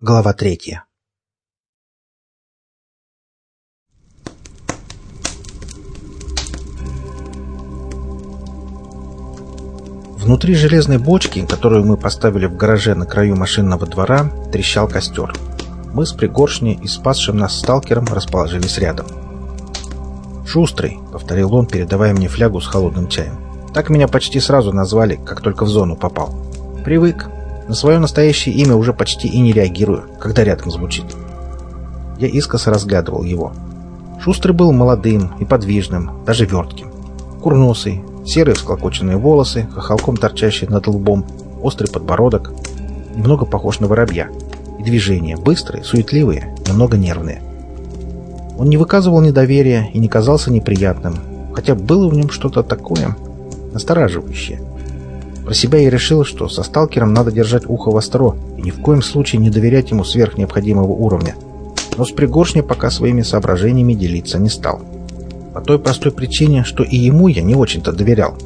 Глава третья. Внутри железной бочки, которую мы поставили в гараже на краю машинного двора, трещал костер. Мы с Пригоршней и спасшим нас сталкером расположились рядом. «Шустрый», — повторил он, передавая мне флягу с холодным чаем. «Так меня почти сразу назвали, как только в зону попал. Привык, на свое настоящее имя уже почти и не реагирую, когда рядом звучит. Я искоса разглядывал его. Шустрый был молодым и подвижным, даже вертким. Курносый, серые всклокоченные волосы, хохолком торчащие над лбом, острый подбородок. Немного похож на воробья. И движения быстрые, суетливые, немного нервные. Он не выказывал недоверия и не казался неприятным, хотя было в нем что-то такое настораживающее. Про себя я решил, что со сталкером надо держать ухо востро и ни в коем случае не доверять ему сверх необходимого уровня. Но с пригоршней пока своими соображениями делиться не стал. По той простой причине, что и ему я не очень-то доверял.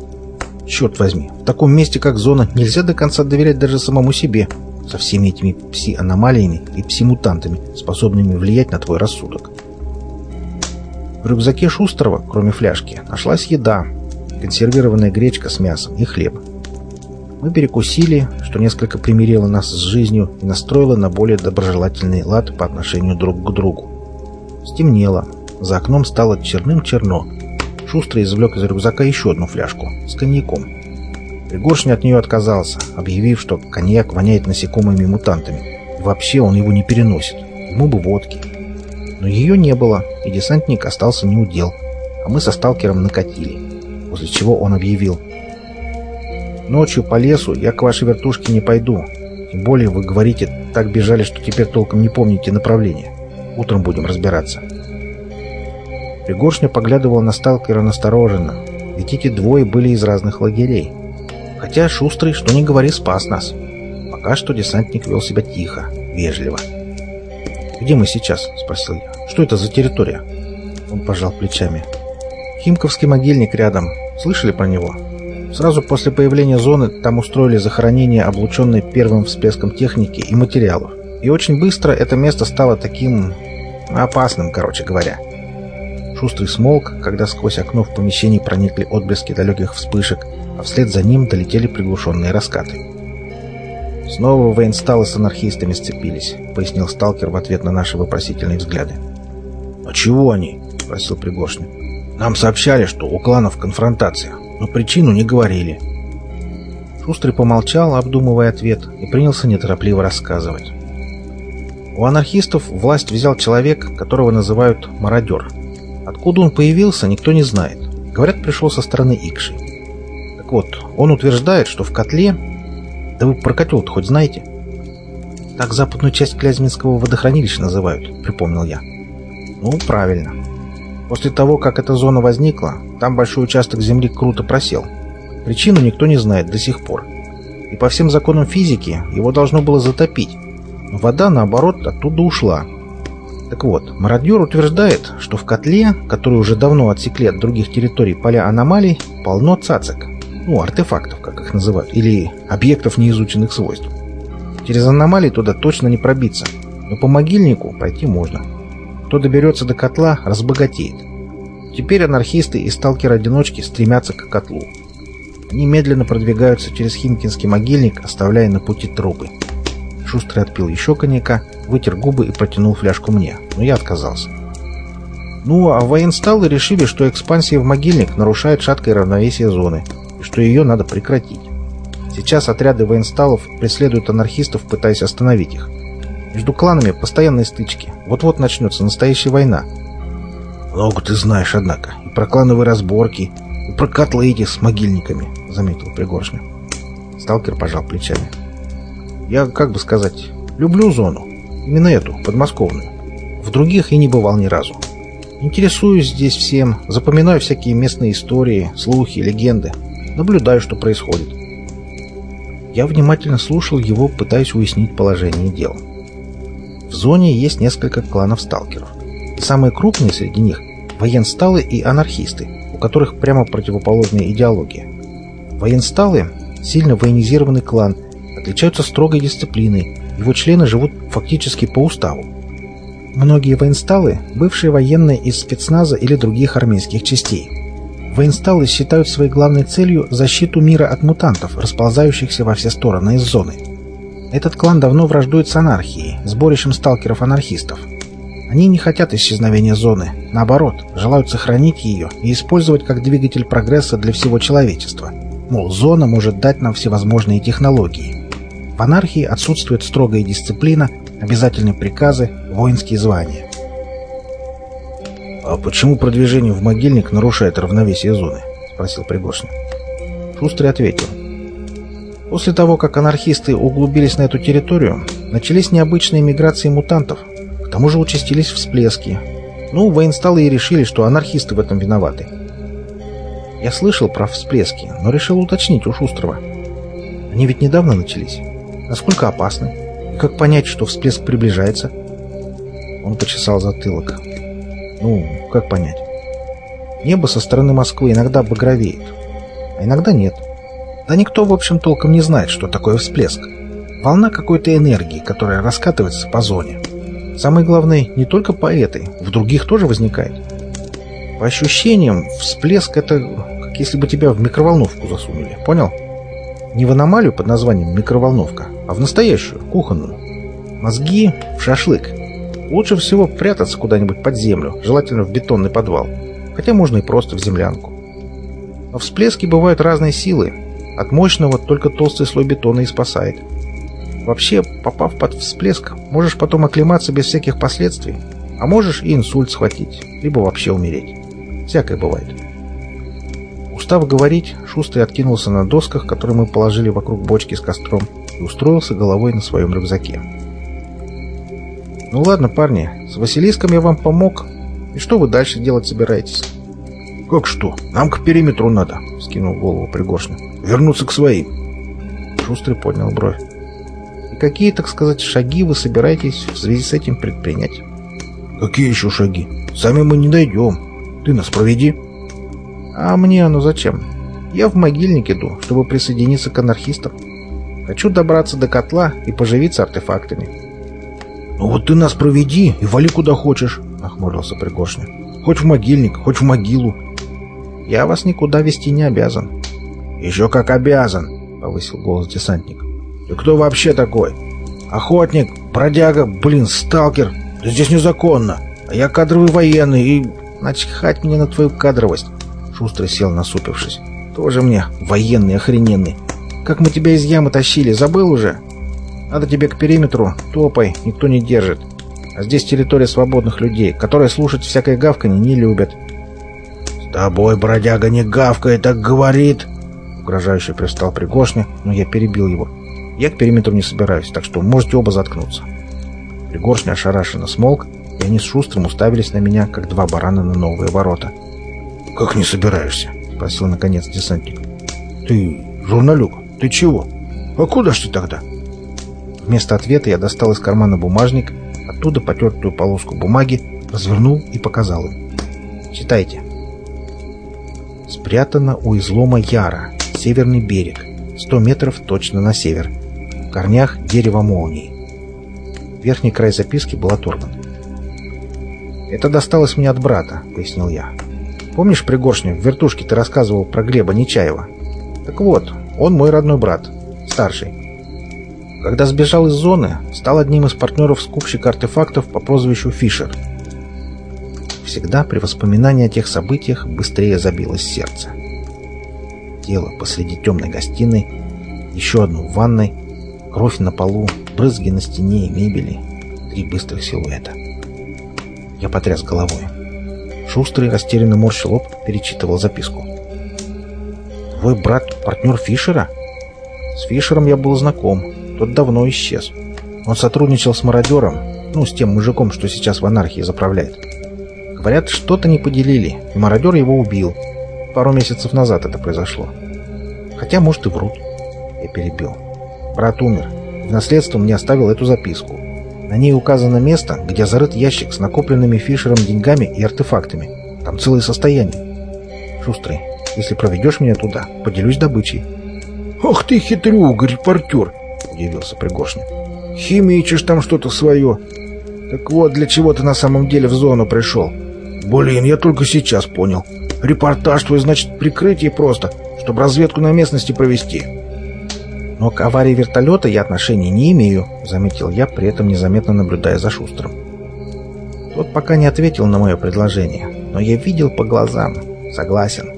Черт возьми, в таком месте, как зона, нельзя до конца доверять даже самому себе, со всеми этими пси-аномалиями и пси-мутантами, способными влиять на твой рассудок. В рюкзаке Шустрова, кроме фляжки, нашлась еда, консервированная гречка с мясом и хлеб. Мы перекусили, что несколько примирило нас с жизнью и настроило на более доброжелательный лад по отношению друг к другу. Стемнело. За окном стало черным-черно. Шустрый извлек из рюкзака еще одну фляжку с коньяком. Пригоршня от нее отказался, объявив, что коньяк воняет насекомыми мутантами. И вообще он его не переносит. Ему бы водки. Но ее не было, и десантник остался неудел, а мы со сталкером накатили. После чего он объявил – Ночью по лесу я к вашей вертушке не пойду. Тем более вы говорите, так бежали, что теперь толком не помните направление. Утром будем разбираться. Пригоршня поглядывала на сталкера настороженно, ведь эти двое были из разных лагерей. Хотя Шустрый, что ни говори, спас нас. Пока что десантник вел себя тихо, вежливо. «Где мы сейчас?» — спросил я. «Что это за территория?» Он пожал плечами. «Химковский могильник рядом. Слышали про него?» Сразу после появления зоны там устроили захоронение, облученное первым всплеском техники и материалов. И очень быстро это место стало таким... опасным, короче говоря. Шустрый смолк, когда сквозь окно в помещении проникли отблески далеких вспышек, а вслед за ним долетели приглушенные раскаты. «Снова военсталы с анархистами сцепились», — пояснил сталкер в ответ на наши вопросительные взгляды. «А чего они?» — спросил Пригоршник. «Нам сообщали, что у кланов конфронтация но причину не говорили. Шустрый помолчал, обдумывая ответ, и принялся неторопливо рассказывать. У анархистов власть взял человек, которого называют мародер. Откуда он появился, никто не знает. Говорят, пришел со стороны Икши. Так вот, он утверждает, что в котле... Да вы про котел хоть знаете? Так западную часть Клязьминского водохранилища называют, припомнил я. Ну, правильно. После того, как эта зона возникла, там большой участок земли круто просел. Причину никто не знает до сих пор. И по всем законам физики его должно было затопить. Но вода, наоборот, оттуда ушла. Так вот, мародер утверждает, что в котле, который уже давно отсекли от других территорий поля аномалий, полно цацек. Ну, артефактов, как их называют, или объектов неизученных свойств. Через аномалии туда точно не пробиться, но по могильнику пройти можно. Кто доберется до котла, разбогатеет. Теперь анархисты и сталкеры-одиночки стремятся к котлу. Они медленно продвигаются через Химкинский могильник, оставляя на пути трупы. Шустрый отпил еще коньяка, вытер губы и протянул фляжку мне, но я отказался. Ну, а военсталы решили, что экспансия в могильник нарушает шаткое равновесие зоны, и что ее надо прекратить. Сейчас отряды военсталов преследуют анархистов, пытаясь остановить их. Между кланами постоянные стычки. Вот-вот начнется настоящая война. Много ты знаешь, однако. И про клановые разборки, и про котлы эти с могильниками, заметил Пригоршня. Сталкер пожал плечами. Я, как бы сказать, люблю зону. Именно эту, подмосковную. В других я не бывал ни разу. Интересуюсь здесь всем, запоминаю всякие местные истории, слухи, легенды. Наблюдаю, что происходит. Я внимательно слушал его, пытаясь уяснить положение дел. В зоне есть несколько кланов сталкеров. Самые крупные среди них – военсталы и анархисты, у которых прямо противоположная идеология. Военсталы – сильно военизированный клан, отличаются строгой дисциплиной, его члены живут фактически по уставу. Многие военсталы – бывшие военные из спецназа или других армейских частей. Военсталы считают своей главной целью защиту мира от мутантов, расползающихся во все стороны из зоны. Этот клан давно враждует с анархией, сборищем сталкеров-анархистов. Они не хотят исчезновения зоны, наоборот, желают сохранить ее и использовать как двигатель прогресса для всего человечества. Мол, зона может дать нам всевозможные технологии. В анархии отсутствует строгая дисциплина, обязательные приказы, воинские звания. «А почему продвижение в могильник нарушает равновесие зоны?» — спросил Пригоршня. Шустрый ответил. После того, как анархисты углубились на эту территорию, начались необычные миграции мутантов. Тому же участились всплески. Ну, военсталы и решили, что анархисты в этом виноваты. Я слышал про всплески, но решил уточнить у Шустрого. Они ведь недавно начались. Насколько опасны? И как понять, что всплеск приближается? Он почесал затылок. Ну, как понять? Небо со стороны Москвы иногда багровеет, а иногда нет. Да никто, в общем, толком не знает, что такое всплеск. Волна какой-то энергии, которая раскатывается по зоне. Самое главное, не только по этой, в других тоже возникает. По ощущениям, всплеск — это как если бы тебя в микроволновку засунули, понял? Не в аномалию под названием микроволновка, а в настоящую, кухонную. Мозги в шашлык. Лучше всего прятаться куда-нибудь под землю, желательно в бетонный подвал. Хотя можно и просто в землянку. Но всплески бывают разной силы, от мощного только толстый слой бетона и спасает. Вообще, попав под всплеск, можешь потом оклематься без всяких последствий, а можешь и инсульт схватить, либо вообще умереть. Всякое бывает. Устав говорить, Шустрый откинулся на досках, которые мы положили вокруг бочки с костром, и устроился головой на своем рюкзаке. «Ну ладно, парни, с Василиском я вам помог. И что вы дальше делать собираетесь?» «Как что? Нам к периметру надо», — скинул голову Пригоршня вернуться к своим. Шустрый поднял бровь. Какие, так сказать, шаги вы собираетесь в связи с этим предпринять? Какие еще шаги? Сами мы не дойдем. Ты нас проведи. А мне оно зачем? Я в могильник иду, чтобы присоединиться к анархистам. Хочу добраться до котла и поживиться артефактами. «Ну вот ты нас проведи и вали куда хочешь», — нахмурился Пригоршня. «Хоть в могильник, хоть в могилу». «Я вас никуда вести не обязан. «Еще как обязан», — повысил голос десантник. «Ты кто вообще такой? Охотник, бродяга, блин, сталкер. Да здесь незаконно. А я кадровый военный и...» «Начхать мне на твою кадровость!» Шустрый сел, насупившись. «Тоже мне военный охрененный. Как мы тебя из ямы тащили, забыл уже? Надо тебе к периметру, топай, никто не держит. А здесь территория свободных людей, которые слушать всякое гавканье не любят». «С тобой, бродяга, не гавкает, так говорит!» Угрожающе пристал Пригоршня, но я перебил его. Я к периметру не собираюсь, так что можете оба заткнуться. Пригоршня ошарашенно смолк, и они с Шустрым уставились на меня, как два барана на новые ворота. «Как не собираешься?» — спросил наконец десантник. «Ты, журналюк, ты чего? А куда ж ты тогда?» Вместо ответа я достал из кармана бумажник, оттуда потертую полоску бумаги, развернул и показал им. «Читайте». Спрятано у излома Яра, северный берег, 100 метров точно на север. Корнях дерево молнии. Верхний край записки был оторван. «Это досталось мне от брата», — пояснил я. «Помнишь, Пригоршню, в вертушке ты рассказывал про Глеба Нечаева? Так вот, он мой родной брат, старший. Когда сбежал из зоны, стал одним из партнеров скупщика артефактов по прозвищу Фишер. Всегда при воспоминании о тех событиях быстрее забилось сердце тело посреди темной гостиной, еще одну в ванной, кровь на полу, брызги на стене и мебели, три быстрых силуэта. Я потряс головой. Шустрый растерянно морщил лоб, перечитывал записку. «Твой брат — партнер Фишера?» «С Фишером я был знаком. Тот давно исчез. Он сотрудничал с мародером, ну, с тем мужиком, что сейчас в анархии заправляет. Говорят, что-то не поделили, и мародер его убил. Пару месяцев назад это произошло. Хотя, может, и врут. Я перебил. Брат умер. В наследство мне оставил эту записку. На ней указано место, где зарыт ящик с накопленными Фишером деньгами и артефактами. Там целое состояние. Шустрый, если проведешь меня туда, поделюсь добычей. «Ах ты хитрюга, репортер! — удивился Пригоршня. «Химичишь там что-то свое. Так вот, для чего ты на самом деле в зону пришел? Блин, я только сейчас понял. Репортаж твой, значит, прикрытие просто, чтобы разведку на местности провести». «Но к аварии вертолета я отношения не имею», — заметил я, при этом незаметно наблюдая за Шустрым. Тот пока не ответил на мое предложение, но я видел по глазам. Согласен.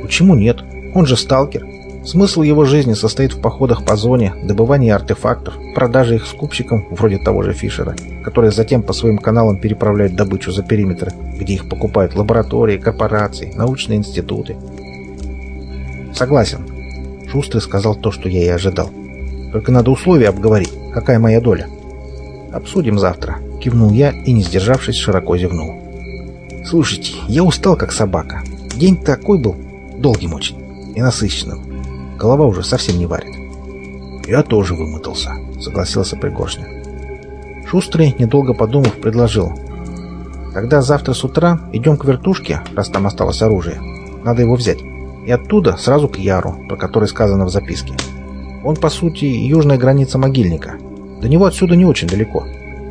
Почему нет? Он же сталкер. Смысл его жизни состоит в походах по зоне, добывании артефактов, продаже их скупщикам, вроде того же Фишера, которые затем по своим каналам переправляют добычу за периметр, где их покупают лаборатории, корпорации, научные институты. Согласен. Шустрый сказал то, что я и ожидал. Только надо условия обговорить. Какая моя доля? Обсудим завтра. Кивнул я и, не сдержавшись, широко зевнул. Слушайте, я устал как собака. День такой был, долгим очень и насыщенным. Голова уже совсем не варит. «Я тоже вымотался», — согласился Пригоршня. Шустрый, недолго подумав, предложил. «Тогда завтра с утра идем к вертушке, раз там осталось оружие. Надо его взять. И оттуда сразу к Яру, про который сказано в записке. Он, по сути, южная граница могильника. До него отсюда не очень далеко».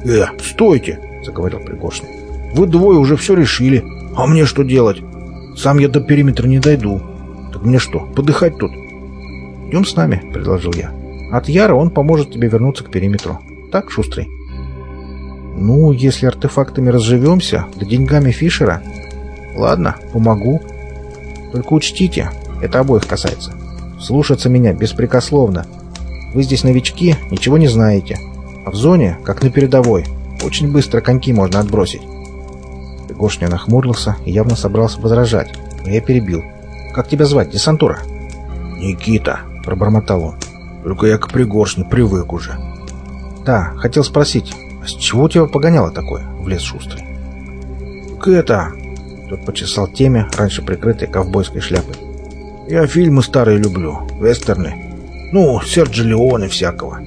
«Э, стойте!» — заговорил Пригоршня. «Вы двое уже все решили. А мне что делать? Сам я до периметра не дойду. Так мне что, подыхать тут?» «Идем с нами», — предложил я. «От Яра он поможет тебе вернуться к периметру. Так, Шустрый?» «Ну, если артефактами разживемся, да деньгами Фишера...» «Ладно, помогу. Только учтите, это обоих касается. Слушаться меня беспрекословно. Вы здесь новички, ничего не знаете. А в зоне, как на передовой, очень быстро коньки можно отбросить». Гошня нахмурился и явно собрался возражать, но я перебил. «Как тебя звать, десантура?» «Никита», — пробормотал он. «Только я к пригоршне привык уже». «Да, хотел спросить, а с чего тебя погоняло такое?» — влез шустрый. «К это...» — тот почесал теме, раньше прикрытой ковбойской шляпой. «Я фильмы старые люблю, вестерны. Ну, Серджи Леоне всякого.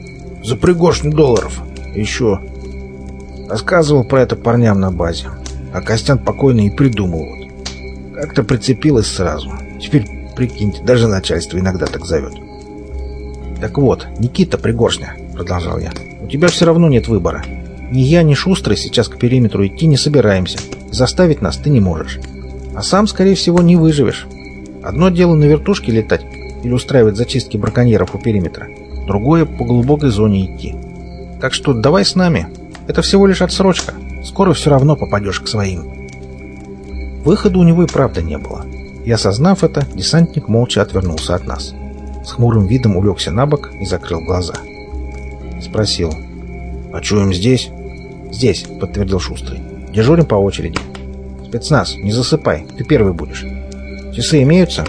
За пригоршню долларов. Еще...» Рассказывал про это парням на базе. А Костян покойный и придумал. Как-то прицепилась сразу. Теперь Прикиньте, даже начальство иногда так зовет. «Так вот, Никита Пригоршня», — продолжал я, — «у тебя все равно нет выбора. Ни я, ни Шустрый сейчас к периметру идти не собираемся. Заставить нас ты не можешь. А сам, скорее всего, не выживешь. Одно дело на вертушке летать или устраивать зачистки браконьеров у периметра. Другое — по глубокой зоне идти. Так что давай с нами. Это всего лишь отсрочка. Скоро все равно попадешь к своим». Выхода у него и правда не было. И осознав это, десантник молча отвернулся от нас. С хмурым видом улегся на бок и закрыл глаза. Спросил. «А чуем здесь?» «Здесь», — подтвердил Шустрый. «Дежурим по очереди». «Спецназ, не засыпай, ты первый будешь». «Часы имеются?»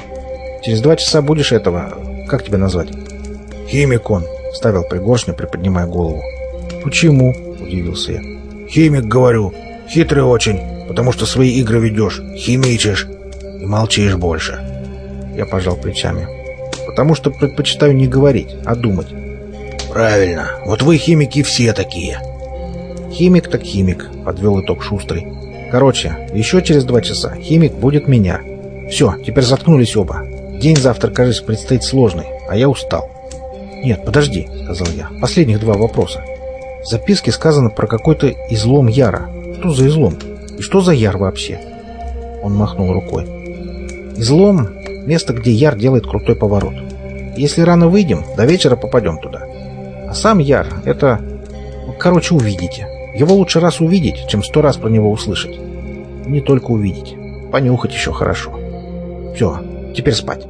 «Через два часа будешь этого... Как тебя назвать?» «Химик он», — ставил пригоршню, приподнимая голову. «Почему?» — удивился я. «Химик, говорю. Хитрый очень, потому что свои игры ведешь, химичишь и молчишь больше. Я пожал плечами. Потому что предпочитаю не говорить, а думать. Правильно. Вот вы, химики, все такие. Химик так химик, подвел итог Шустрый. Короче, еще через два часа химик будет меня. Все, теперь заткнулись оба. День завтра, кажется, предстоит сложный, а я устал. Нет, подожди, сказал я. Последних два вопроса. В записке сказано про какой-то излом Яра. Что за излом? И что за Яр вообще? Он махнул рукой. Излом — место, где Яр делает крутой поворот. Если рано выйдем, до вечера попадем туда. А сам Яр — это... Ну, короче, увидите. Его лучше раз увидеть, чем сто раз про него услышать. Не только увидеть. Понюхать еще хорошо. Все, теперь спать.